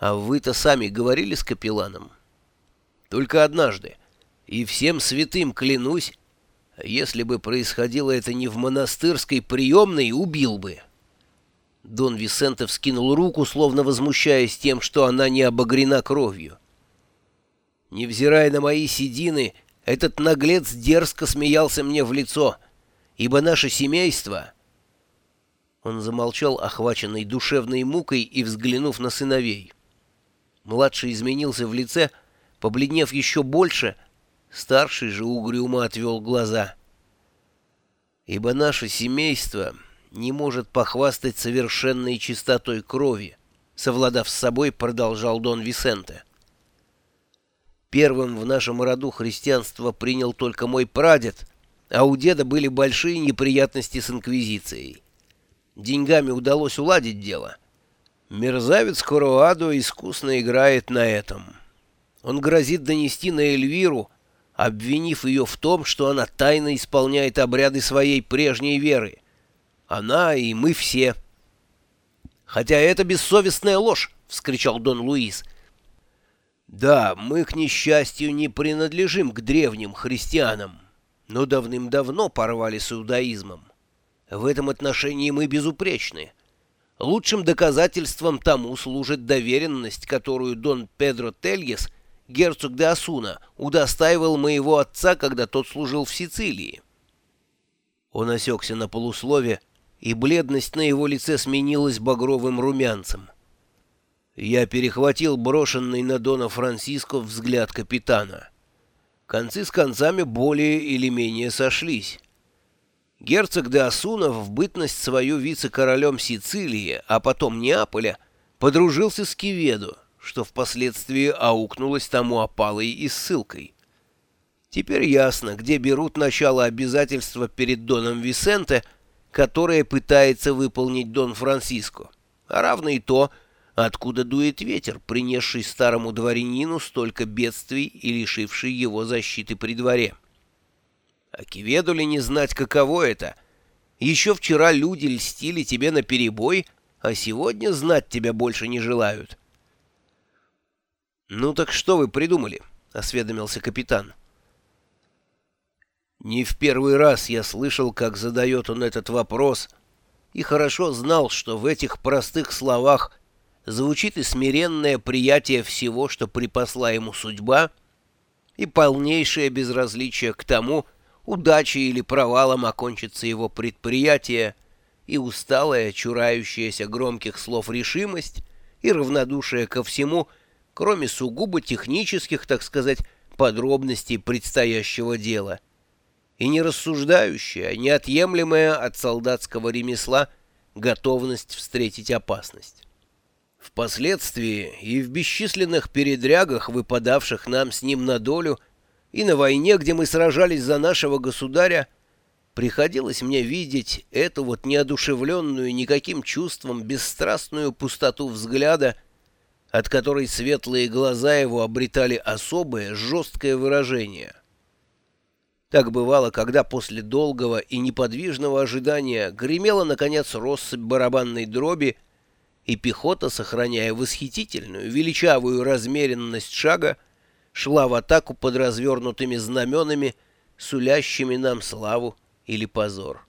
А вы-то сами говорили с капелланом? Только однажды. И всем святым клянусь, если бы происходило это не в монастырской приемной, убил бы. Дон Висенте вскинул руку, словно возмущаясь тем, что она не обогрена кровью. Невзирая на мои седины, этот наглец дерзко смеялся мне в лицо, ибо наше семейство... Он замолчал, охваченный душевной мукой и взглянув на сыновей. Младший изменился в лице, побледнев еще больше, старший же угрюмо отвел глаза. «Ибо наше семейство не может похвастать совершенной чистотой крови», совладав с собой, продолжал Дон Висенте. «Первым в нашем роду христианство принял только мой прадед, а у деда были большие неприятности с инквизицией. Деньгами удалось уладить дело». Мерзавец Коруадо искусно играет на этом. Он грозит донести на Эльвиру, обвинив ее в том, что она тайно исполняет обряды своей прежней веры. Она и мы все. «Хотя это бессовестная ложь!» — вскричал Дон Луис. «Да, мы, к несчастью, не принадлежим к древним христианам, но давным-давно порвали с иудаизмом. В этом отношении мы безупречны». Лучшим доказательством тому служит доверенность, которую Дон Педро Тельес, герцог де Асуна, удостаивал моего отца, когда тот служил в Сицилии. Он осекся на полуслове, и бледность на его лице сменилась багровым румянцем. Я перехватил брошенный на Дона Франциско взгляд капитана. Концы с концами более или менее сошлись. Герцог де Асуна в бытность свою вице-королем Сицилии, а потом Неаполя, подружился с Киведо, что впоследствии аукнулось тому опалой и ссылкой. Теперь ясно, где берут начало обязательства перед Доном Висенте, которое пытается выполнить Дон Франциско, а равно и то, откуда дует ветер, принесший старому дворянину столько бедствий и лишивший его защиты при дворе. А Киведу ли не знать, каково это? Еще вчера люди льстили тебе на перебой, а сегодня знать тебя больше не желают. «Ну так что вы придумали?» — осведомился капитан. Не в первый раз я слышал, как задает он этот вопрос, и хорошо знал, что в этих простых словах звучит и смиренное приятие всего, что припасла ему судьба, и полнейшее безразличие к тому, удачей или провалом окончится его предприятие, и усталая, чурающаяся громких слов решимость и равнодушие ко всему, кроме сугубо технических, так сказать, подробностей предстоящего дела, и не рассуждающая, неотъемлемая от солдатского ремесла готовность встретить опасность. Впоследствии и в бесчисленных передрягах, выпадавших нам с ним на долю, и на войне, где мы сражались за нашего государя, приходилось мне видеть эту вот неодушевленную никаким чувством бесстрастную пустоту взгляда, от которой светлые глаза его обретали особое жесткое выражение. Так бывало, когда после долгого и неподвижного ожидания гремела, наконец, россыпь барабанной дроби, и пехота, сохраняя восхитительную, величавую размеренность шага, шла в атаку под развернутыми знаменами, сулящими нам славу или позор.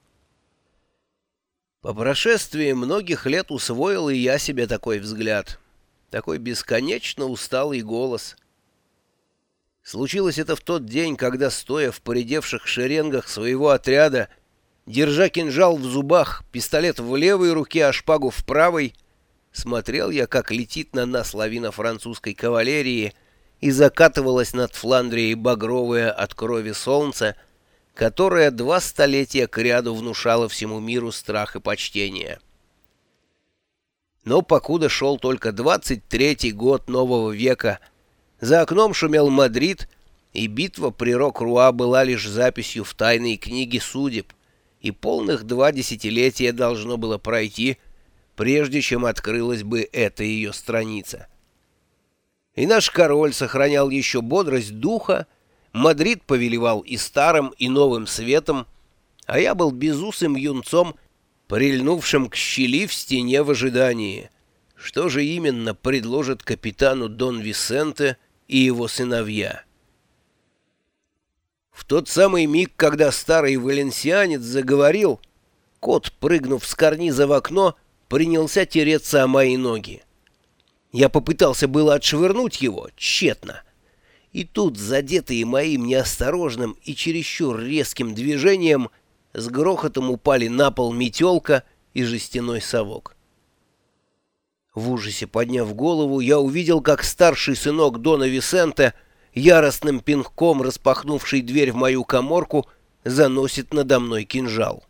По прошествии многих лет усвоил и я себе такой взгляд, такой бесконечно усталый голос. Случилось это в тот день, когда, стоя в поредевших шеренгах своего отряда, держа кинжал в зубах, пистолет в левой руке, а шпагу в правой, смотрел я, как летит на нас лавина французской кавалерии — и закатывалось над Фландрией багровое от крови солнце, которое два столетия кряду внушало всему миру страх и почтение. Но покуда шел только двадцать третий год нового века, за окном шумел Мадрид, и битва при Рокруа была лишь записью в тайной книге судеб, и полных два десятилетия должно было пройти, прежде чем открылась бы эта ее страница. И наш король сохранял еще бодрость духа, Мадрид повелевал и старым, и новым светом, а я был безусым юнцом, прильнувшим к щели в стене в ожидании. Что же именно предложат капитану Дон Висенте и его сыновья? В тот самый миг, когда старый валенсианец заговорил, кот, прыгнув с карниза в окно, принялся тереться о мои ноги. Я попытался было отшвырнуть его, тщетно. И тут, задетые моим неосторожным и чересчур резким движением, с грохотом упали на пол метелка и жестяной совок. В ужасе подняв голову, я увидел, как старший сынок Дона Висенте, яростным пинком распахнувший дверь в мою коморку, заносит надо мной кинжал.